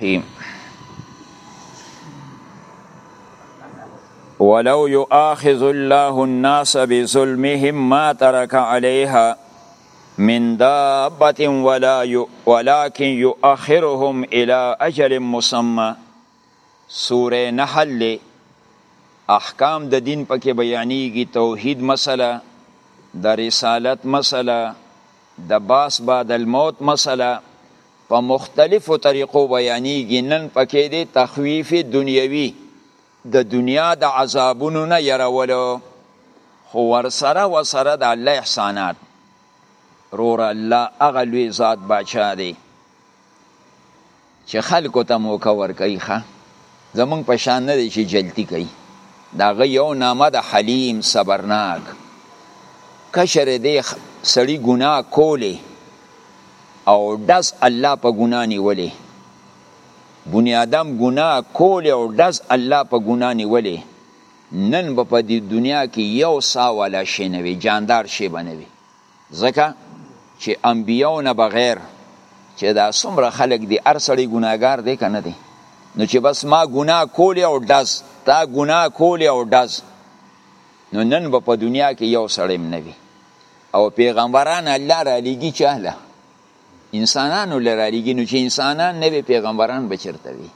الرحیم ولو يؤاخذ الله الناس بظلمهم ما ترك عليها من دابة ولا ي... ولكن يؤخرهم إلى أجل مسمى سورة نحل احکام د دین پکې بیانېږي توحید مسله د رسالت مسله د باس بعد الموت مسله په مختلفو طریقو بیانیږي نن پکې دی تخویف دنیوي د دنیا د عذابونو نه يرولو خو ورسره وسره د الله احسانات رور الله هغه لوی ذات بادشاہ دی چې خلکو ته موقع ورکوي ښه زمونږ په شان نه دی چې جلتی کوي داغه یو نامه د حلیم صبرناک کشر دی سړی ګناه کولی او دس الله په ګناه نیولی بنی آدم ګناه کولی او دس الله په ګناه نیولی نن به په دې دنیا کې یو سا ولا شي نه وي جاندار شي بنوي ځکه چې انبیاو نه بغیر چې دا څومره خلک دي هر سړی ګناګار دی که نه دی نو چې بس ما ګناه کولې او ډز تا ګناه کولې او ډز نو نن به په دنیا کې یو سړی هم نه وي او پیغمبران الله را لیږي چاله انسانانو لرالیږي نو چې انسانان نه وي پیغمبران به چیرته وي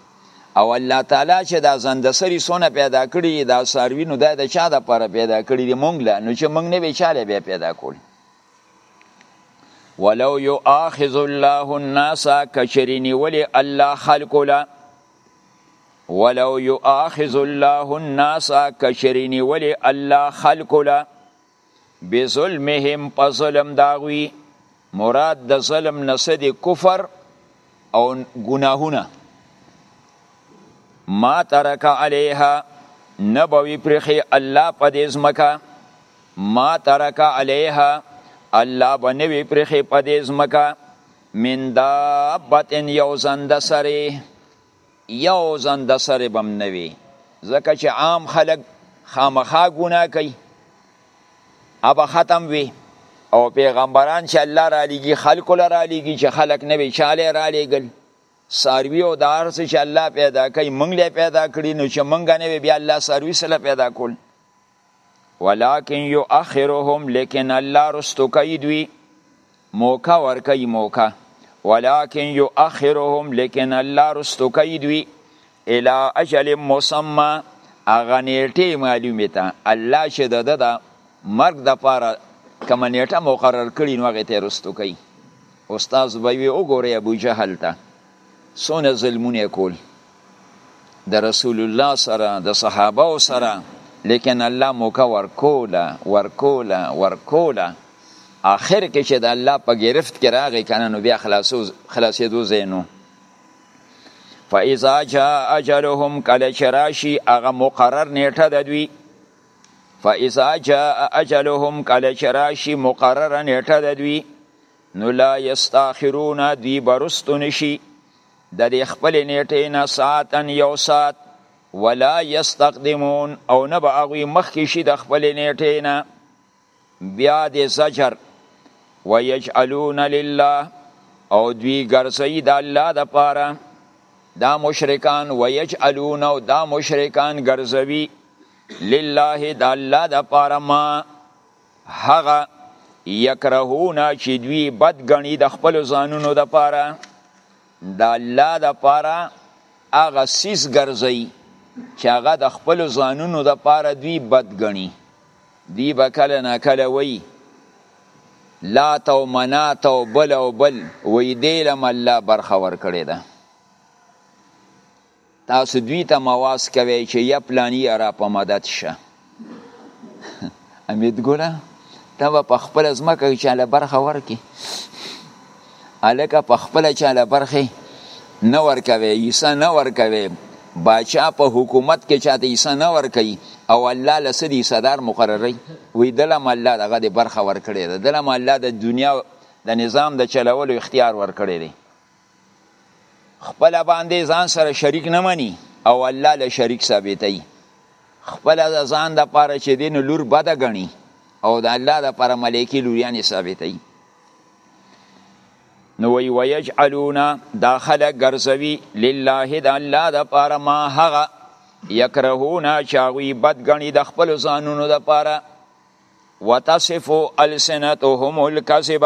او الله تعالی چې دا زندسری سونه پیدا کړی دا ساروی نو دا د چا د پاره پیدا کړی دی مونږ لا نو چې مونږ نه وی چاله به پیدا کول ولو یؤاخذ الله الناس کشرینی ولی الله خلق لا ولو یؤاخذ الله الناس کشرینی ولی الله خلق لا بظلمهم په ظلم داغوی مراد د ظلم نسه دی کفر او گناهونه ما ترک علیها نبوی پرخی الله په دې ځمکه ما ترک علیها الله بنوی پرخی په دې ځمکه من دابت یو زنده سره یو ځان د سره به هم نه وي ځکه چې عام خلک خامخا ګناه کوي ابا ختم وي او پیغمبران چې الله را لېږي خلکو له را لېږي چې خلک نه وي چاله را لېږل ساروي او د هر څه چې الله پیدا کوي موږ له پیدا کړي نو چې موږ نه وي بیا الله ساروي سره پیدا کول ولکن یؤخرهم لیکن الله رستو کوي دوی موقع ور کوي موقع ولکن یؤخرهم لیکن الله رستو کوي دوی الی اجل مسمى اغه نیټه معلومه ته الله چې د د مرګ د پاره کوم نیټه مقرر کړي نو هغه ته رستو کوي استاد به وی وګوره ابو جهل ته سونه ظلمونه کول د رسول الله سره د صحابه سره لیکن الله موکا ورکولا ورکولا ورکولا آخر کې چې د الله په گرفت کې راغی کنه نو بیا خلاصو خلاصېدو زینو فاذا جاء اجلهم کله چې راشي هغه مقرر نیټه د دوی فاذا جاء اجلهم کله چې راشي مقرر نیټه د دوی نو لا یستاخرون دوی برستو نشي د دې خپلې نېټې نه ساعتا یو ساعت ولا یستقدمون او نه به هغوی مخکې شي د خپلې نېټې نه بیا د زجر ویجعلون لله او دوی ګرځوي د الله دپاره دا مشرکان ویجعلون او دا مشرکان ګرځوي لله د الله دپاره ما هغه یکرهونه چې دوی بد غني د خپل ځانونو د پاره د الله د پاره هغه سیس ګرځي چې هغه د خپل ځانونو د پاره دوی بد غني دی به کله نه کله وی لا تو منا تو بل او بل وی دیلم الله برخه ور کړی ده تاسو دوی ته مواز کوي چې یا پلانی را په مدد شه امید ګله ته به په خپل ځمکه کې چاله برخه ورکې هلکه په خپله چاله برخې نه ورکوي حصه نه ورکوي باچا په حکومت کې چاته حصه نه ورکوي او الله له څه دي صدار مقرروي وایي دله هم الله دغه دې برخه ورکړې ده دله هم الله د دنیا د نظام د چلولو اختیار ورکړی دی خپل باندې ځان سره شریک نه مني او الله له شریک ثابتوي خپل د ځان د پاره چې دین لور بده غني او د الله د پاره ملایکی لوریانې ثابتوي نو وی ویجعلون دا خلق ګرځوي لله د الله د پاره ما هغه یکرهون چاوی بد غني د خپل ځانونو د پاره وتصف السنتهم الكذب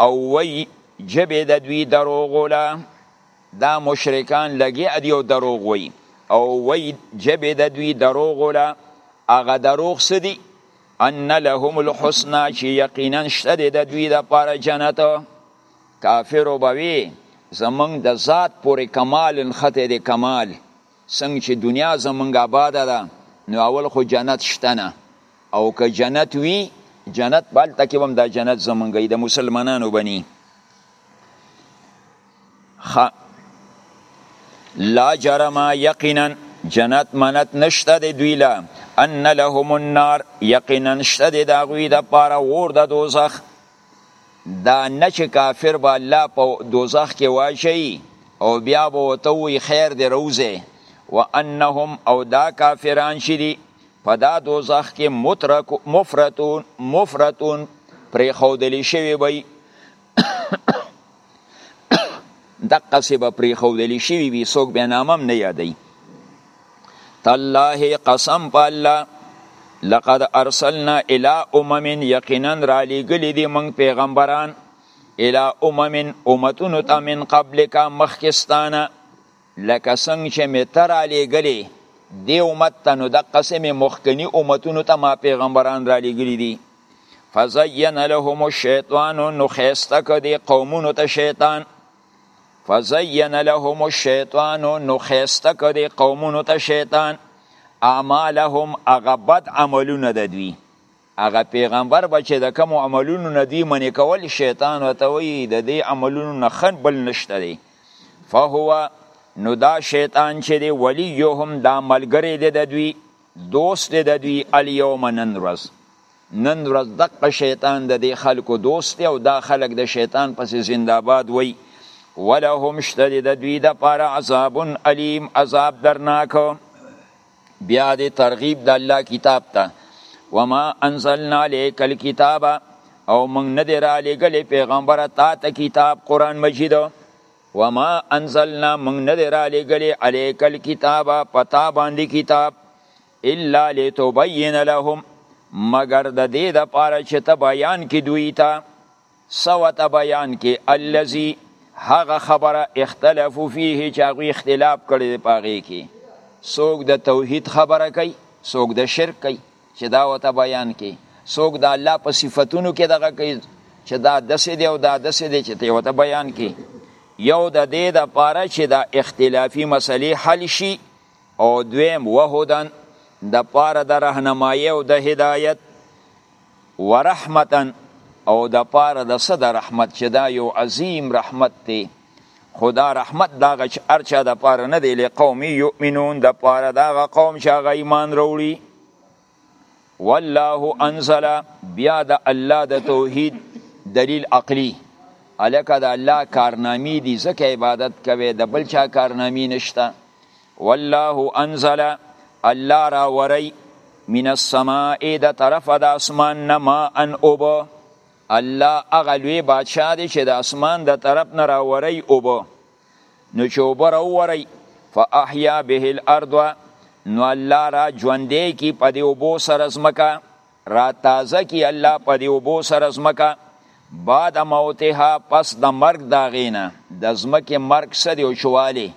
او وی جبه د دوی دروغ ولا دا مشرکان لګي ادي او دروغ وی او وی جبه د دوی دروغ ولا هغه دروغ سدي ان لهم الحسنى چې یقینا شته د دوی د پاره جنت کافر وبوي زمنګ د ذات پورې کمال خته د کمال څنګه چې دنیا زمونږ آباده ده نو اول خو جنت شته نه او که جنت وي جنت په هلته کې هم دا جنت زمونږ وي د مسلمانانو به ني لا جرم یقینا جنت منت نشته د دوی لا ان لهم النار یقینا شته د هغوی دپاره اور د دوزخ دا نه چې کافر به الله په دوزخ کې واچي او بیا به ورته ووایي خیر دی روزه وانهم او دا کافران چې دي په دا دوزخ کې مترک مفرتون مفرتون پرېښودل شوي وي دقه سی به پری خودلی شوی وی سوک به نامم نه یادی تالله قسم په الله لقد ارسلنا الى امم یقینا را لګلی دی من پیغمبران الى امم امتون تا من قبلک مخکستانه لکه څنګه چې مې ته رالېږلې دې امت ته نو دقسې مې مخکني امتونو ته ما پیغمبران رالېږلي دي فزین لهم الشیطان نو ښایسته که دې قومونو ته شیطان فزین لهم الشیطان نو ښایسته که دې قومونو ته شیطان اعمالهم هغه بد عملونه د دوی هغه پیغمبر به چې د کوم عملونو نه دی منې کول شیطان ورته وایي د دې عملونو نه ښه بل نشته دی فهو نو دا شیطان چې دی ولیهم دا ملګری دی د دوی دوست دی د دوی الیوم نن ورځ نن ورځ دقه شیطان د دې خلکو دوست او دا خلک د شیطان پسې زندهباد وای ولهم شته د دوی دپاره عذاب علیم عذاب درناک بیا دې ترغیب د الله کتاب ته وما انزلنا عليك الكتاب او موږ نه دی را لېږلی پیغمبره تا ته کتاب قرآن مجید وما انزلنا موږ نه دی را لېږلی عليك الكتاب په تا باندې کتاب الا لتبین لهم مگر د دې دپاره چې ته بیان کې دوی ته سوت بیان کې الذي هغه خبره اختلاف فيه چې هغه اختلاف کړي دی پاغي کې څوک د توحید خبره کوي څوک د شرک کوي چې دا وته بیان کې څوک د الله په صفاتونو کې دغه کوي چې دا دسې دی او دا دسې دی چې ته وته بیان کې یو د دې د پاره چې دا اختلافي مسلې حل شي او دویم وهدن د پاره د رهنمایي او د هدایت ورحمتا او د پاره د صد رحمت چې دا یو عظیم رحمت دی خدا رحمت دا غچ ارچا د پاره نه دی لقوم یؤمنون د پاره دا غ قوم چې هغه ایمان وروړي والله انزل بیا د الله د توحید دلیل عقلی الکه د الله کارنامی دی زکه عبادت کوي د بل چا کارنامی نشته والله انزل الله راوری من السماء د طرف د اسمان نه ما ان اوب الله هغه لوی بادشاه دی چې د اسمان د طرف نه راوری اوب نو چې اوبه راوری فاحیا به الارض نو الله را ژوندې کی په دې اوبو سره ځمکه را تازه کی الله په دی اوبو سره زمکه بعد موتها پس د مرګ دا غینه د زمکه مرګ سدی او شوالی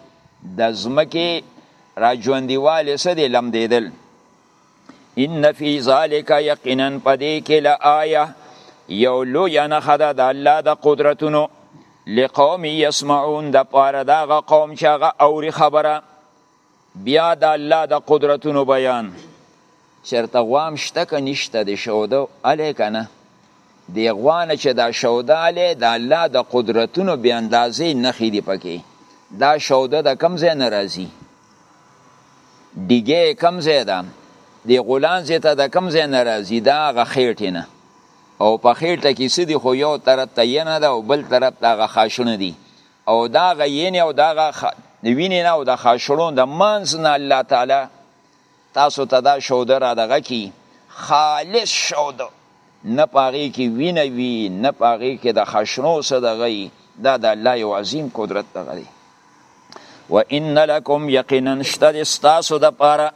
د زمکه را ژوندیواله سدی لم دیدل ان فی ذالک یقینا پدې کې لآیه یو لوی نه خدا د الله د قدرتونو لقوم یسمعون د پاره دا قوم چې هغه اوري خبره بیا د الله د قدرتونو بیان چرته غوام شته که نشته د شوده الی که نه دی غوانه چې دا شوده الی د الله د قدرتونو بیا اندازې نخې دی پکې دا شوده د کم ځای نه راځي دیګه کم ځای ده دی غولان ځای ته د کم ځای نه راځي دا هغه خېټې نه او په خېټه کې څه دي خو یو طرف ته ینه ده او بل طرف ته هغه خاشونه دي او دا غینه او دا غخ د وینې نه او د خاشړون د مانز نه الله تعالی تاسو ته دا شوده را دغه کی خالص شوده نه پاغي کې وینه وی نه پاغي کې د خشنو صدغی دا د الله یو عظیم قدرت دغه دی و ان لکم یقینا شتد استاسو د پاره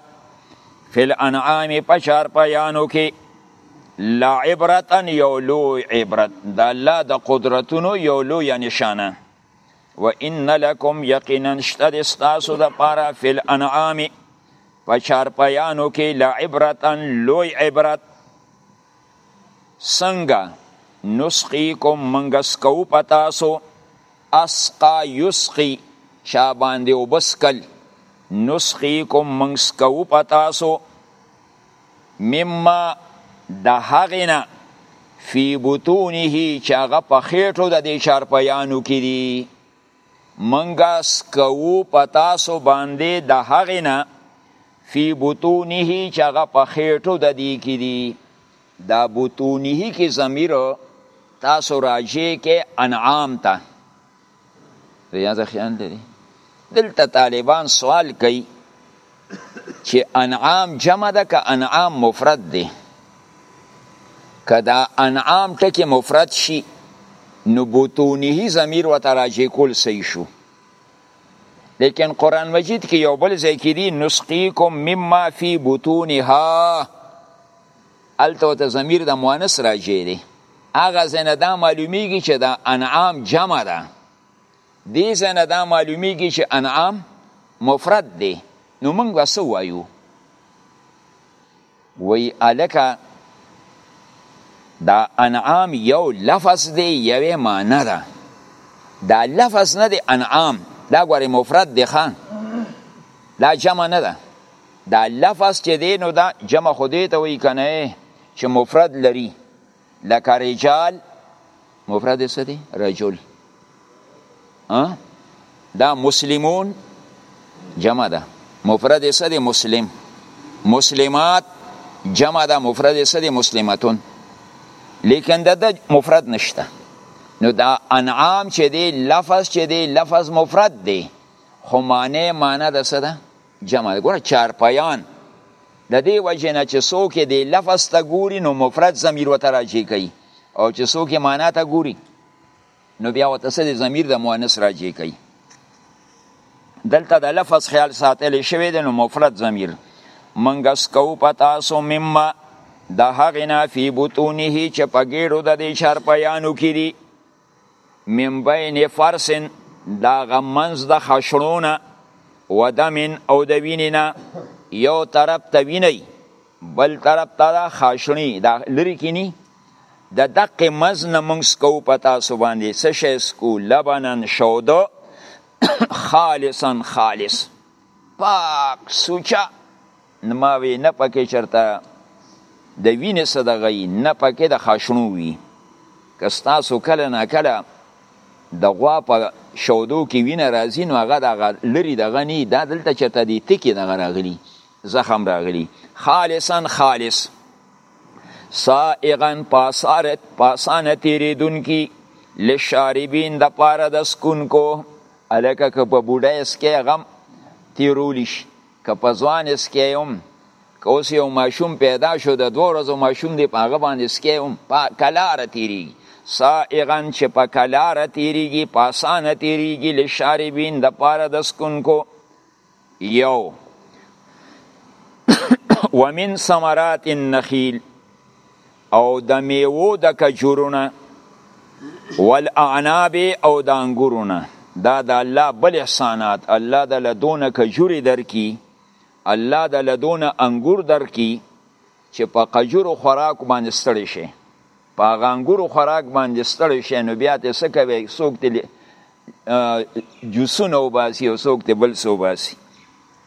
فل انعام پشار پیانو کې لعبرتا یو لوی عبرت د الله د قدرتونو یو لوی نشانه و ان لکم یقینا شته د ستاسو لپاره فی الانعام په چارپیانو کې لعبرتا لوی عبرت څنګه نسقیکم منګه سکو په تاسو اسقا یسقی چا باندې وبسکل نسقیکم منګ سکو په تاسو مما د هغې نه فی بطونه چې هغه په خېټو د دې چارپیانو کې دي منګه سکوو په تاسو باندې د هغې نه فی بطونه چې هغه په خېټو د دې کې دي دا بطونه کې ضمیر تاسو راجع کې انعام ته د یاد خیال لري دلته طالبان سوال کوي چې انعام جمع ده که انعام مفرد دی که دا انعام ټکی مفرد شي نو بوتونهی ضمیر ورته راجع کول صحیح شو لیکن قرآن مجید کې یو بل ځای کې دي نسقیکم مما فی بطونها هلته ورته ضمیر د مؤنث راجع دی هغه زنه دا معلومیږي چې دا انعام جمع ده دې زنه دا معلومیږي چې انعام مفرد دی نو موږ وسو وایو وی الکه دا انعام یو لفظ دی یوې معنی ده دا لفظ نه دی انعام دا ګورې مفرد دی خان دا جمع نه ده دا لفظ چې دی نو دا جمع خو دې ته وایي که نه چې مفرد لري لکه رجال مفرد څه دی رجل دا مسلمون جمع ده مفرد څه دی مسلم مسلمات جمع ده مفرد څه دی مسلمتون لیکن د د مفرد نشته نو دا انعام چې دی لفظ چې دی لفظ مفرد دی خو معنی معنی د څه ده جمع ده ګوره چارپایان د دې وجه نه چې څوک یې د لفظ ته ګوري نو مفرد ضمیر ورته راجع کوي او چې څوک یې معنا ته ګوري نو بیا ورته څه د ضمیر د مؤنث راجع کوي دلته د لفظ خیال ساتل شوی دی نو مفرد ضمیر منګس کو پتا سو مما د هغې نه فی بطونه چې په ګېډو د دې چارپیانو کې دي من بین فرس دا غمنز د خشړونه و دمن او د وینینا یو طرف ته ویني بل طرف ته دا خاشنی دا لری کینی د دقه مزنه مونږ کو پتا سو باندې څه شی سکو لبنن شودو خالصا خالص پاک سوچا ما وی نه پکې چرته د وینې صدغه یي نه پکې د خاشنو وي که ستاسو کله نه کله د غوا په شودو کې وینه راځي نو هغه دغه لري دغه نه دا دلته چرته دی تکي دغه راغلي زخم راغلي خالصا خالص سائغا پاسارت پاسانه تیریدونکي لشاربین د پاره د سکونکو الکه که په بوډه اسکه غم تیرولی شي که په ځوان اسکی هم که اوس یو ماشوم پیدا شو د دوه ورځو ماشوم دی په هغه باندې اسکی هم په کلاره تیریږي سائغن چې په کلاره تیریږي په اسانه تیریږي لشاربین د پاره د سکونکو یو ومن ثمرات النخیل او د میوو د کجورونه والاعناب او د انګورونه دا د الله بل احسانات الله د لدونه کجوري درکي الله د لدونه انګور درکي چې په کجورو خوراک باندې ستړي شي په غانګورو خوراک باندې ستړي شي نو بیا ته څه کوي څوک ته جوسونه وباسي او څوک ته بل څه وباسي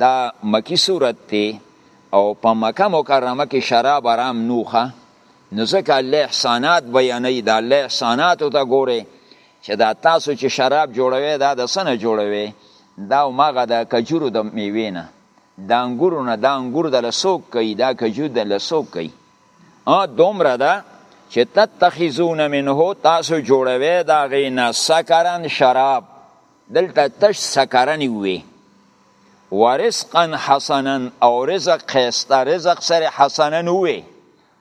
دا مکی صورت ته او په مکه مکرمه کې شراب حرام نوخه نو ځکه الله احسانات بیانوي دا الله احساناتو ته ګوره چې دا تاسو چې شراب جوړوي دا د سنه جوړوي دا ماغه د کجورو د میوې نه د انګورو نه د انګور د لسوک کوي دا کجور د لسوک کوي ا دومره ده چې تتخذون منه تاسو جوړوي دا غینا سکرن شراب دلته تش سکرنی وی ورزقا حسنا او رزق خیسته رزق سره حسنا وی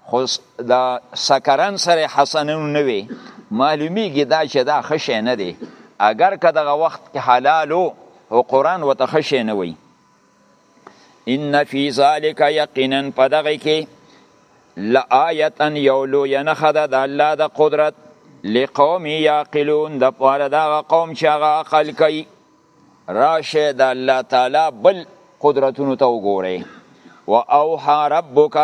خو دا سکرن سره حسنا نه وی معلومیږي دا چې دا خشه نه دی اگر که دغه وخت کې حلالو او قران وته خشه نه وی ان فی ذلک یقینا پدغه کې لآیتا یو لوی نخه ده د الله د قدرت لقوم یعقلون د پاره دا قوم چې هغه عقل کوي راشه د الله تعالی بل قدرتونو ته وګورئ و اوحى ربک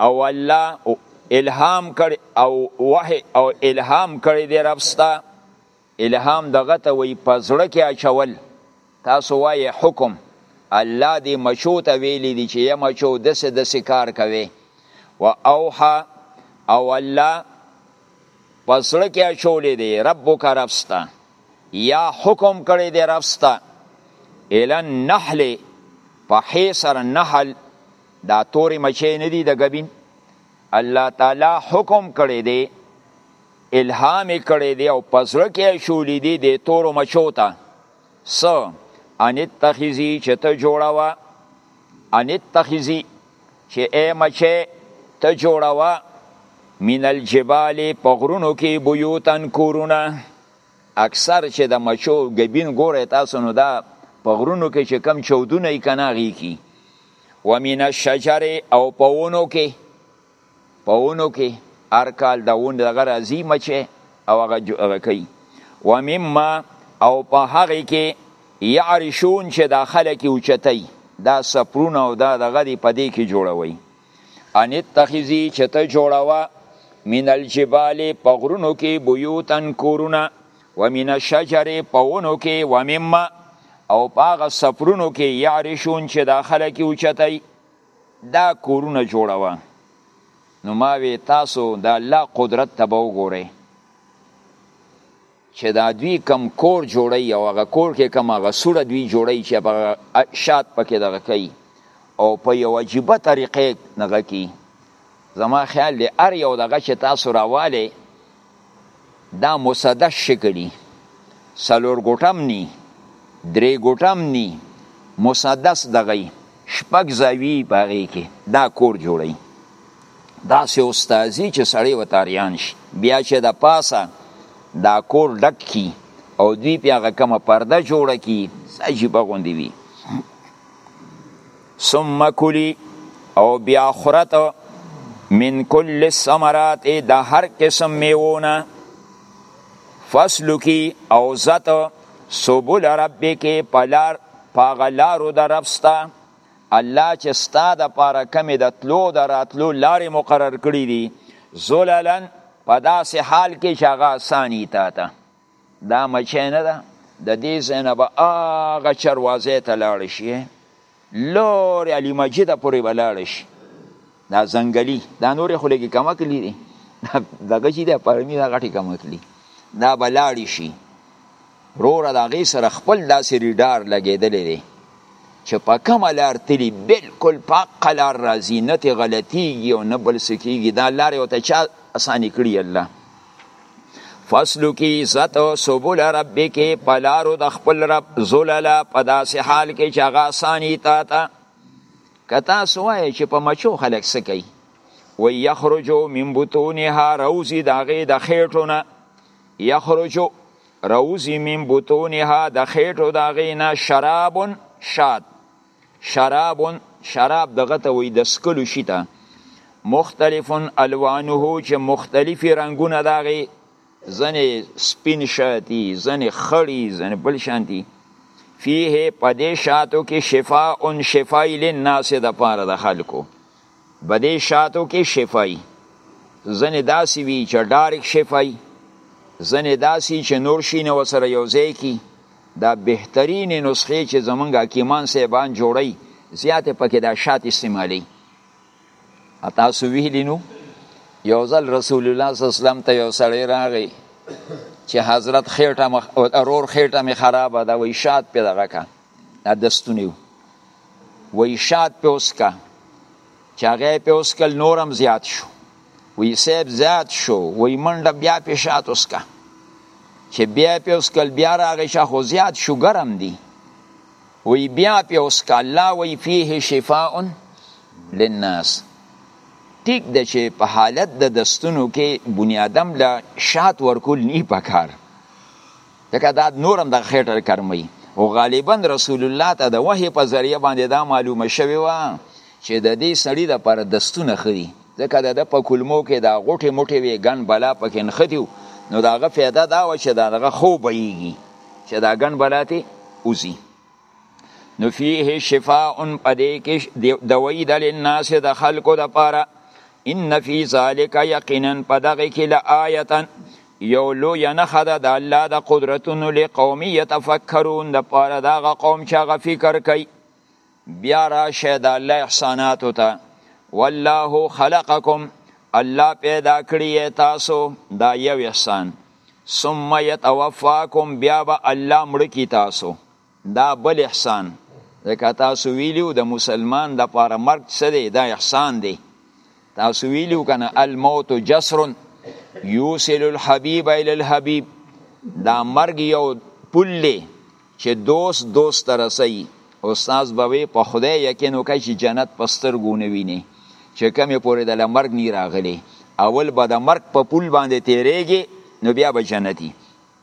او الله الهام کړ او وحی او الهام کړی دی ربستا الهام دغه ته وایي په زړه کې اچول تاسو وایې حکم الله دې مچو ته ویلي دي چې یا مچو دسې دسې کار کوي و اوحا او الله په زړه کې اچولی دی ربک رب ستا یا حکم کړی دی رب ستا الی النحل په حې سره نحل دا تورې مچې نه دي د ګبین الله تعالی حکم کړی دی الهام یې کړی دی او په زړه کې یې شولي دي دې تورو مچو ته څه ان اتخذي چې ته جوړوه ان اتخذي چې ای مچې ته جوړوه من الجبال په غرونو کې بیوتن کورونه اکثر چې د مچو ګبین ګوره تاسو نو دا په غرونو کې چې کم چودونه یې کناغي کی ومن الشجر او پهونو کې په ونو کې هر کال د ون دغه راځي مچه او هغه هغه کوي و مما او په هغه کې یعرشون چې دا خلک اوچتای دا سپرونه او دا دغه دی په دې کې جوړوي ان اتخذي چې ته جوړوا من الجبال په غرونو کې بیوتن کورونه و من الشجر په ونو کې و مما او په هغه سپرونو کې یعرشون چې دا خلک اوچتای دا کورونه جوړوه نو ما وی تاسو د الله قدرت ته به وګورئ چې دا دوی کم کور جوړي او هغه کور کې کم هغه سوړه دوی جوړي چې په شات پکې دغه کوي او په یو عجیبه طریقې دغه کوي زما خیال دی ار یو دغه چې تاسو راواله دا مسدس شکلی سلور ګوټم نی درې ګوټم نی مسدس دغی شپږ زاوی باغې کې دا کور جوړی دا سه استادی چې سړی وتاریان شي بیا چې د پاسه دا کور ډک کی او دوی په هغه کومه پرده جوړه کی عجیبه غوندی وی ثم کلی او بیا خورت من کل الثمرات د هر قسم میوونه فسلکی او زت سبول ربک پلار پاغلارو د ربستا الله چې ستا د پاره کمی د تلو د راتلو لارې مقرر کړی دي زلالن په داسې حال کې چې هغه اسانی تا ته دا مچه نه ده د دې ځای نه به هغه چروازې ته لاړ شي لورې علي مجیده پورې به لاړ شي دا ځنګلي دا نورې خو لږې کمه کلي دي دغه چې د پرمي دا غټې کمه کلي دا به لاړ شي روره د هغې سره خپل داسې ریډار لګېدلی دی چې په کومه لار تلي بلکل په حقه لار راځي نه ترې غلطېږي او نه بل څه کېږي دا لارې ورته چا اسانې کړي الله فصلو کی عزت او سبول ربی کی پلارو د خپل رب زللا په داسې حال کې چې هغه اسانی تا ته که تاسو وایئ چې په مچو خلک څه کوي و یخرجو من بطونها روزي د هغې د خېټو نه یخرجو روزي من بطونها د خېټو د هغې نه شرابن شاد شراب شراب دغه ته وي د سکلو شي ته مختلف الوانه چې مختلفي رنگونه داغي زنه سپین شاتی زنه خړی زنه بل شانتی فيه پدې شاتو کې شفاء شفای للناس د پاره د خلکو په دې شاتو کې شفای ځنې داسې وي چې ډارک شفای ځنې داسې چې نور شینه وسره یو ځای کی دا بهترین نسخې چې زمونږ حکیمان صاحبان جوړی زیات پکې دا شات استعمالی تاسو ویلی نو یو ځل رسول الله صلی الله علیه وسلم ته یو سړی راغی چې حضرت خېټه مخ او ارور خېټه می خرابه ده وای شات په دغه کا دا دستونی وو وی شاد په اوسکا چې هغه په اوسکل نورم زیات شو وی سیب زیات شو وی منډه بیا په شاد اوسکا چې بیا په اوسکل بیا راغی شاه خو زیات شو ګرم دی وی بیا په اوسکا الله وی فيه شفاء للناس ټیک د چې په حالت د دستونو کې بنیادم له شات ورکول نه پکار ځکه دا نور هم د خېټه کرمي او غالبا رسول الله ته د وحي په ذریعه باندې دا معلومه شوی و چې د دې سړي د پر دستونه خري ځکه د په کلمو کې دا غټي موټي وي ګن بلا پکې نختی نو داغه فایده دا و چې داغه خو بهږي چې دا ګن بلا ته اوزي نو فيه شفاء پدې کې دوی د لناس د خلکو د پاره ان فی ذالک یقینا پدغه کې لآیه یو لوی نخه ده د الله د قدرتونو لقوم یتفکرون د پاره دا غ قوم چې غ فکر کوي بیا راشه د الله احسانات ته والله خلقکم الله پیدا کړی تاسو دا یو احسان ثم یتوفاکم بیا به الله مړ کی تاسو دا بل احسان ځکه تاسو ویلیو د مسلمان د پاره مرګ څه دی دا احسان دی تاسو ویلیو کنه الموت جسر یوصل الحبیب الی الحبیب دا مرګ یو پل دی چې دوست دوست ته رسي استاد به وي په خدای یقین وکړي چې جنت په سترګو نه ویني چې کمې پورې د مرګ نی راغلی اول به د مرګ په پل باندې تیریږي نو بیا به جنتي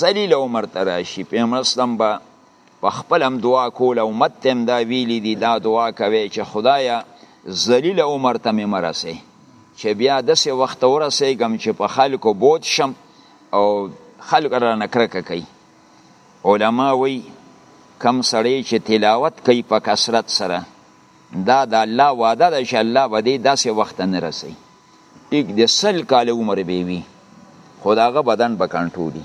ذلیل عمر ته راشي پیغمبر اسلام به په خپل هم دعا کوله امت ته هم دا ویلي دي دا دعا کوي چې خدایه ذلیل عمر ته مې مه رسې چې بیا داسې وخت ته ورسېږم چې په خلکو بوت شم او خلک رانه کرکه کوي علما وایي کم سړی چې تلاوت کوي په کثرت سره دا د الله وعده ده چې الله به دې داسې وخت نه رسوي ټیک د سل کال عمر به وي خو داغه بدن به کنټرولي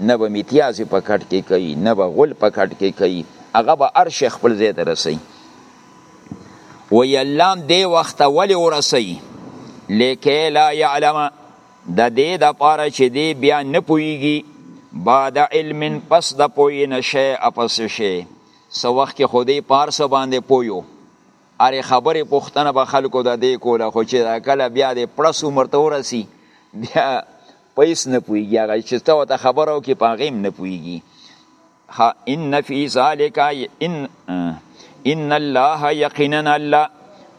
نه به میتیازې په کټ کې کوي نه به غول په کټ کې کوي هغه به هر شی خپل ځای ته رسوي وایي الله هم دې وخت ته ولې ورسوي لکه لا یعلم د دې دپاره چې دی بیا نه پوهېږي بعد علم پس د پوهې نه شی اپس شی څه وخت کې خو دی په هر څه باندې پوه هرې خبرې پوښتنه به خلکو د دې کوله خو چې دا کله بیا د پړس عمر ته ورسي بیا په هیڅ نه پوهېږي هغه چې ته ورته خبره وکړې په هغې هم نه پوهېږي ان فی ذلک ان ان الله یقینا الله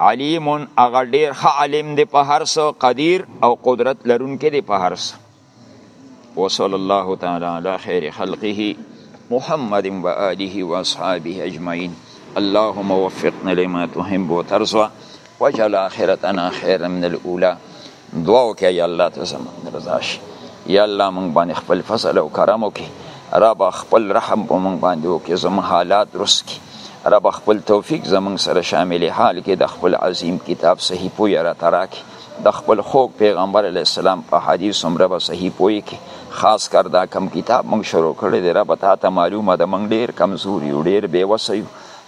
علیم هغه ډېر ښه عالم دی په هر څه قدیر او قدرت لرونکی دی په هر څه وصلی الله تعالی علی خیر خلقه محمد و آله و اصحابه اجمعین اللهم وفقنا لما تحب وترضى واجعل آخرتنا خيرا من الاولى دعا وکړه یا الله ته زموږ رضا شي یا الله موږ باندې خپل فضل او کرم وکړي رب خپل رحم په موږ باندې وکړي زموږ حالات درست کړي رب خپل توفیق زموږ سره شامل حال کې د خپل عظیم کتاب صحیح پوی را تراکي د خپل خوږ پیغمبر علی السلام په حدیث هم رب صحیح پوي کې خاص کر دا کم کتاب مونږ شروع کړی دی رب ته ته معلومه ده مونږ ډیر کمزوري یو ډیر بې وسه یو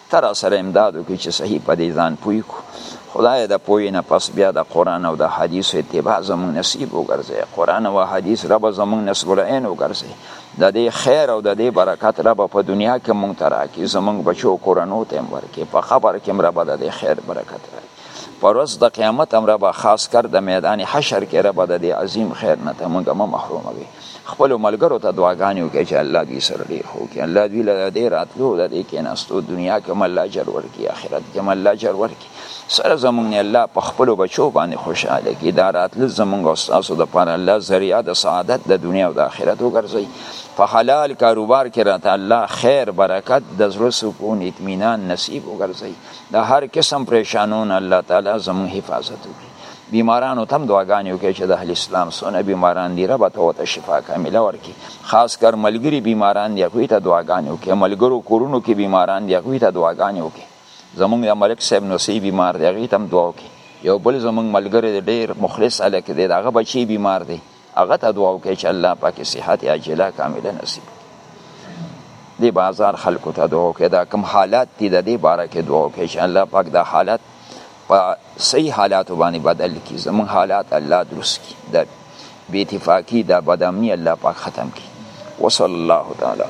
تر سره امدادو کې چې صحیح په دې ځان پوي کو خدای د پوي نه پس بیا د قران او د حدیث اتباع زموږ نصیب وګرځي قران او حدیث رب زموږ نسبل عین وګرځي د دې خیر او د دې برکت رب په دنیا کې مونږ تراکي زموږ بچو کورنو ته ورکي په خبر کې رب د خیر برکت راکړي پر ورځ د قیامت امر به خاص کر د میدان حشر کې رب د دې عظیم خیر نه ته مونږه ما محروم وي خپل ملګرو ته دعاګانې وکړي چې الله دې سره ډیر خو کې الله دې له دې راتلو د دې کې نستو دنیا کې مل اجر ورکړي آخرت کې مل اجر ورکړي سره زمونږ نه الله په خپل بچو باندې خوشاله کې دا راتل زمونږ او تاسو د پر الله ذریعہ د سعادت د دنیا او د آخرت وګرځي په حلال کاروبار کې راته الله خیر برکت د زړه سکون اطمینان نصیب وګرځي د هر قسم پریشانون الله تعالی زموږ حفاظت وکړي بیمارانو تم دعاګانې وکړي چې د اهل اسلام سونه بیماران دي رب ته وته شفا کامله ورکړي خاص کر ملګری بیماران دي هغوی ته دعاګانې وکړي ملګرو کورونو کې بیماران دي هغوی ته دعاګانې وکړي زمونږ د ملک صاحب نوسی بیمار دی هغوی ته هم دعا وکړي یو بل زمونږ ملګری دی ډېر مخلص هلک دی د هغه بچی بیمار دی هغه ته دعا وکړي چې الله پاکي صحت عاجله کامله نصیب دی بازار خلکو ته دعا وکړي دا کوم حالات دي د دې باره کې دعا وکړي چې الله پاک دا حالات په صحیح حالاتو باندې بدل کړي زموږ حالات الله درست کړي د بې اتفاقي دا بدامني الله پاک ختم کړي وصلی الله تعالی